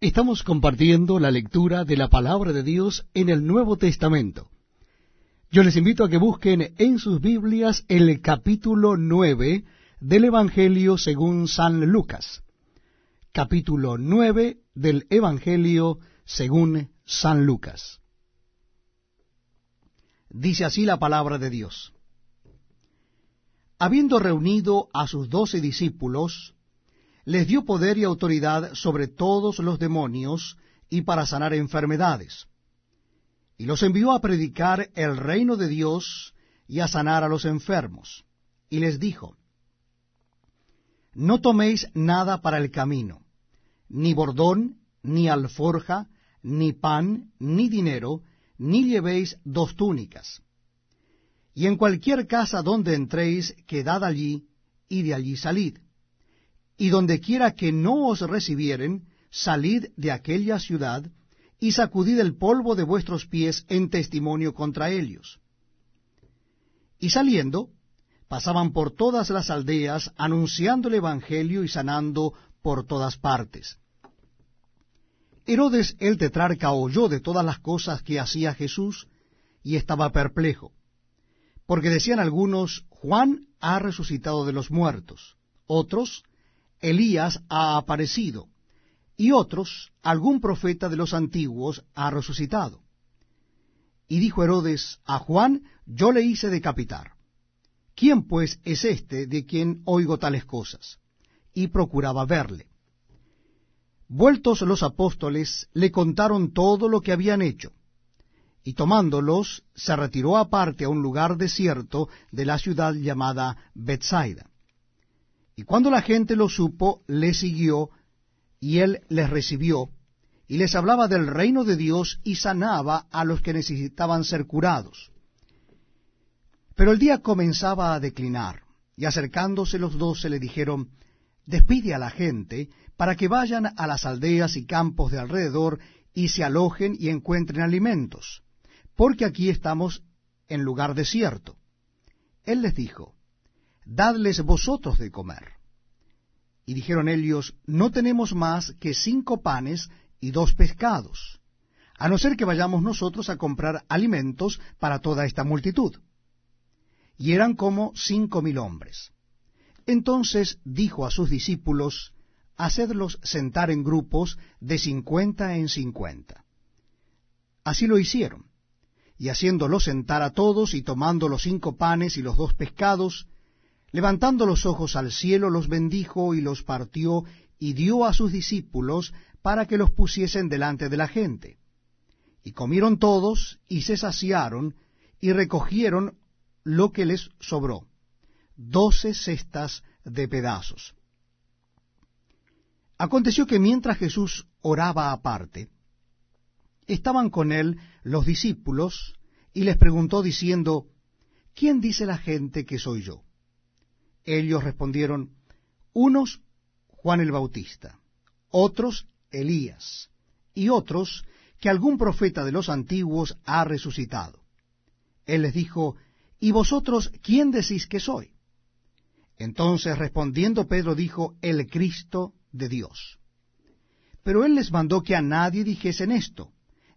Estamos compartiendo la lectura de la palabra de Dios en el Nuevo Testamento. Yo les invito a que busquen en sus Biblias el capítulo nueve del Evangelio según San Lucas. Capítulo nueve del Evangelio según San Lucas. Dice así la palabra de Dios. Habiendo reunido a sus doce discípulos, les dio poder y autoridad sobre todos los demonios y para sanar enfermedades. Y los envió a predicar el reino de Dios y a sanar a los enfermos. Y les dijo, No toméis nada para el camino, ni bordón, ni alforja, ni pan, ni dinero, ni llevéis dos túnicas. Y en cualquier casa donde entréis, quedad allí, y de allí salid y donde quiera que no os recibieren, salid de aquella ciudad, y sacudid el polvo de vuestros pies en testimonio contra ellos. Y saliendo, pasaban por todas las aldeas, anunciando el Evangelio y sanando por todas partes. Herodes el tetrarca oyó de todas las cosas que hacía Jesús, y estaba perplejo, porque decían algunos, Juan ha resucitado de los muertos, otros, Elías ha aparecido, y otros, algún profeta de los antiguos ha resucitado. Y dijo Herodes a Juan, yo le hice decapitar. ¿Quién pues es este de quien oigo tales cosas? Y procuraba verle. Vueltos los apóstoles, le contaron todo lo que habían hecho, y tomándolos, se retiró aparte a un lugar desierto de la ciudad llamada Bethsaida. Y cuando la gente lo supo, le siguió, y él les recibió, y les hablaba del reino de Dios y sanaba a los que necesitaban ser curados. Pero el día comenzaba a declinar, y acercándose los doce le dijeron, Despide a la gente para que vayan a las aldeas y campos de alrededor y se alojen y encuentren alimentos, porque aquí estamos en lugar desierto. Él les dijo, dadles vosotros de comer. Y dijeron ellos, no tenemos más que cinco panes y dos pescados, a no ser que vayamos nosotros a comprar alimentos para toda esta multitud. Y eran como cinco mil hombres. Entonces dijo a sus discípulos, hacedlos sentar en grupos de cincuenta en cincuenta. Así lo hicieron, y haciéndolos sentar a todos y tomando los cinco panes y los dos pescados, Levantando los ojos al cielo, los bendijo y los partió y dio a sus discípulos para que los pusiesen delante de la gente. Y comieron todos y se saciaron y recogieron lo que les sobró, doce cestas de pedazos. Aconteció que mientras Jesús oraba aparte, estaban con él los discípulos y les preguntó diciendo, ¿quién dice la gente que soy yo? Ellos respondieron, unos Juan el Bautista, otros Elías, y otros que algún profeta de los antiguos ha resucitado. Él les dijo, ¿y vosotros quién decís que soy? Entonces respondiendo Pedro dijo, el Cristo de Dios. Pero él les mandó que a nadie dijesen esto,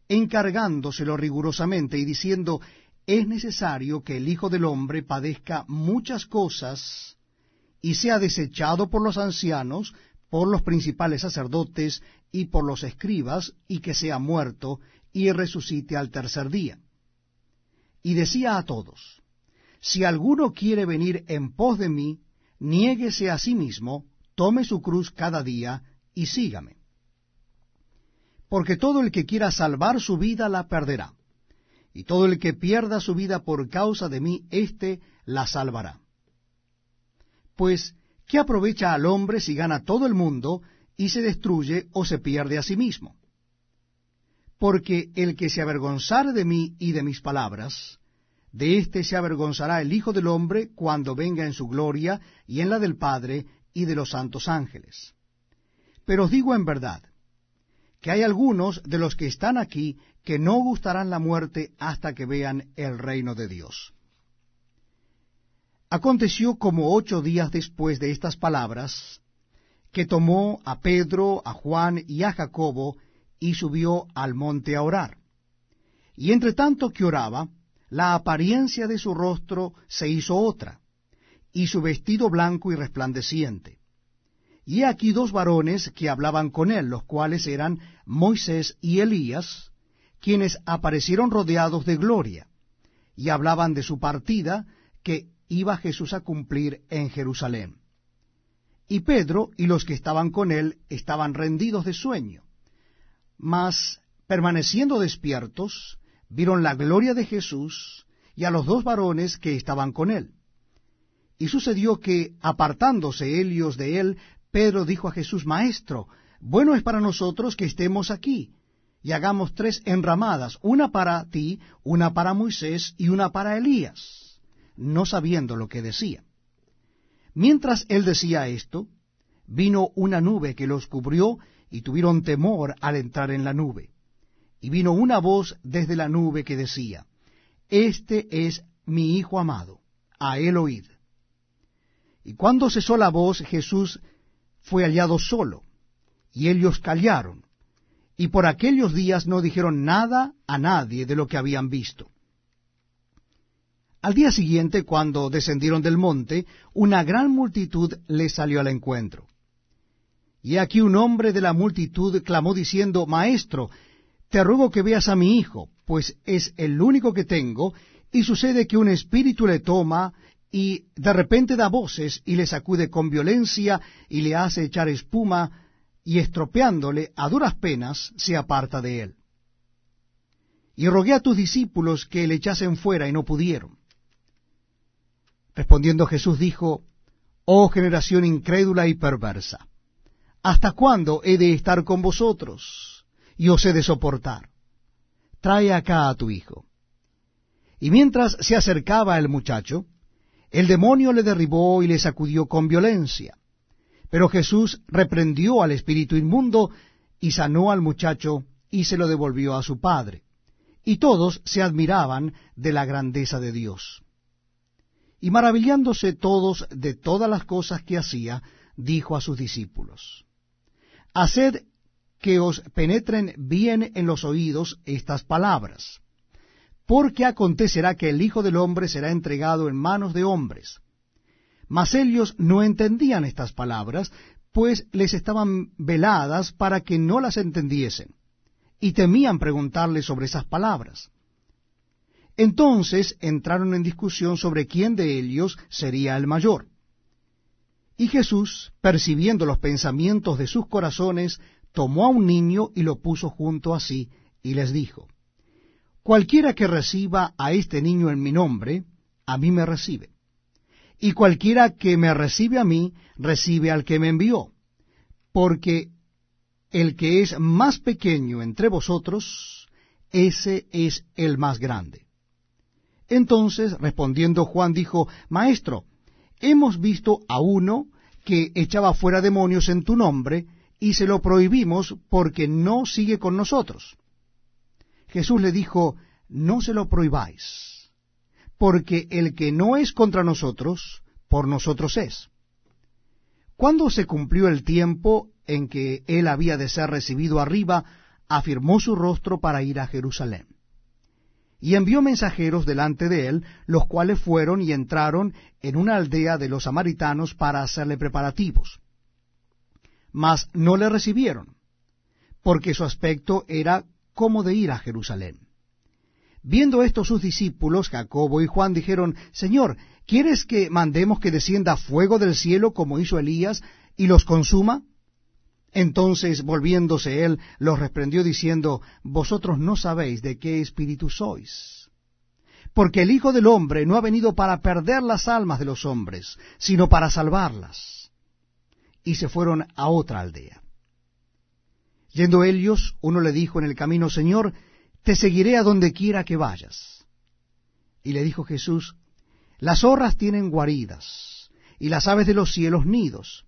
encargándoselo rigurosamente y diciendo, es necesario que el Hijo del Hombre padezca muchas cosas y sea desechado por los ancianos, por los principales sacerdotes y por los escribas, y que sea muerto, y resucite al tercer día. Y decía a todos, Si alguno quiere venir en pos de mí, niéguese a sí mismo, tome su cruz cada día, y sígame. Porque todo el que quiera salvar su vida la perderá, y todo el que pierda su vida por causa de mí, éste la salvará. Pues, ¿qué aprovecha al hombre si gana todo el mundo y se destruye o se pierde a sí mismo? Porque el que se avergonzare de mí y de mis palabras, de éste se avergonzará el Hijo del Hombre cuando venga en su gloria y en la del Padre y de los santos ángeles. Pero os digo en verdad, que hay algunos de los que están aquí que no gustarán la muerte hasta que vean el reino de Dios. Aconteció como ocho días después de estas palabras, que tomó a Pedro, a Juan y a Jacobo, y subió al monte a orar. Y entre tanto que oraba, la apariencia de su rostro se hizo otra, y su vestido blanco y resplandeciente. Y aquí dos varones que hablaban con él, los cuales eran Moisés y Elías, quienes aparecieron rodeados de gloria, y hablaban de su partida que iba Jesús a cumplir en Jerusalén. Y Pedro y los que estaban con él estaban rendidos de sueño, mas permaneciendo despiertos, vieron la gloria de Jesús y a los dos varones que estaban con él. Y sucedió que, apartándose ellos de él, Pedro dijo a Jesús, Maestro, bueno es para nosotros que estemos aquí, y hagamos tres enramadas, una para ti, una para Moisés y una para Elías, no sabiendo lo que decía. Mientras él decía esto, vino una nube que los cubrió y tuvieron temor al entrar en la nube. Y vino una voz desde la nube que decía, Este es mi Hijo amado, a él oíd. Y cuando cesó la voz, Jesús fue hallado solo, y ellos callaron, y por aquellos días no dijeron nada a nadie de lo que habían visto. Al día siguiente, cuando descendieron del monte, una gran multitud les salió al encuentro. Y aquí un hombre de la multitud clamó diciendo, Maestro, te ruego que veas a mi hijo, pues es el único que tengo, y sucede que un espíritu le toma y de repente da voces y le sacude con violencia y le hace echar espuma y estropeándole a duras penas se aparta de él. Y rogué a tus discípulos que le echasen fuera y no pudieron. Respondiendo Jesús dijo, Oh generación incrédula y perversa, ¿hasta cuándo he de estar con vosotros y os he de soportar? Trae acá a tu hijo. Y mientras se acercaba el muchacho, el demonio le derribó y le sacudió con violencia. Pero Jesús reprendió al espíritu inmundo y sanó al muchacho y se lo devolvió a su padre. Y todos se admiraban de la grandeza de Dios. Y maravillándose todos de todas las cosas que hacía, dijo a sus discípulos, Haced que os penetren bien en los oídos estas palabras porque acontecerá que el Hijo del Hombre será entregado en manos de hombres. Mas ellos no entendían estas palabras, pues les estaban veladas para que no las entendiesen, y temían preguntarle sobre esas palabras. Entonces entraron en discusión sobre quién de ellos sería el mayor. Y Jesús, percibiendo los pensamientos de sus corazones, tomó a un niño y lo puso junto a sí, y les dijo, Cualquiera que reciba a este niño en mi nombre, a mí me recibe. Y cualquiera que me recibe a mí, recibe al que me envió. Porque el que es más pequeño entre vosotros, ese es el más grande. Entonces, respondiendo Juan, dijo, Maestro, hemos visto a uno que echaba fuera demonios en tu nombre, y se lo prohibimos porque no sigue con nosotros. Jesús le dijo, no se lo prohibáis, porque el que no es contra nosotros, por nosotros es. Cuando se cumplió el tiempo en que él había de ser recibido arriba, afirmó su rostro para ir a Jerusalén. Y envió mensajeros delante de él, los cuales fueron y entraron en una aldea de los samaritanos para hacerle preparativos. Mas no le recibieron, porque su aspecto era como de ir a Jerusalén. Viendo esto sus discípulos, Jacobo y Juan, dijeron, Señor, ¿quieres que mandemos que descienda fuego del cielo como hizo Elías y los consuma? Entonces, volviéndose él, los reprendió diciendo, Vosotros no sabéis de qué espíritu sois. Porque el Hijo del Hombre no ha venido para perder las almas de los hombres, sino para salvarlas. Y se fueron a otra aldea. Yendo ellos, uno le dijo en el camino, Señor, te seguiré a donde quiera que vayas. Y le dijo Jesús, las zorras tienen guaridas, y las aves de los cielos nidos,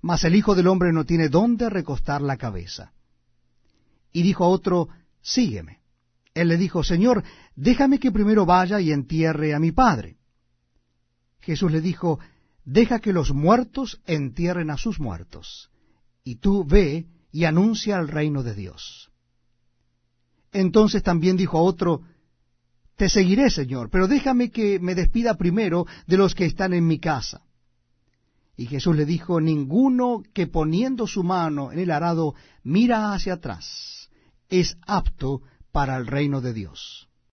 mas el Hijo del Hombre no tiene dónde recostar la cabeza. Y dijo a otro, sígueme. Él le dijo, Señor, déjame que primero vaya y entierre a mi padre. Jesús le dijo, deja que los muertos entierren a sus muertos, y tú ve y anuncia el reino de Dios. Entonces también dijo a otro, Te seguiré, Señor, pero déjame que me despida primero de los que están en mi casa. Y Jesús le dijo, Ninguno que poniendo su mano en el arado mira hacia atrás es apto para el reino de Dios.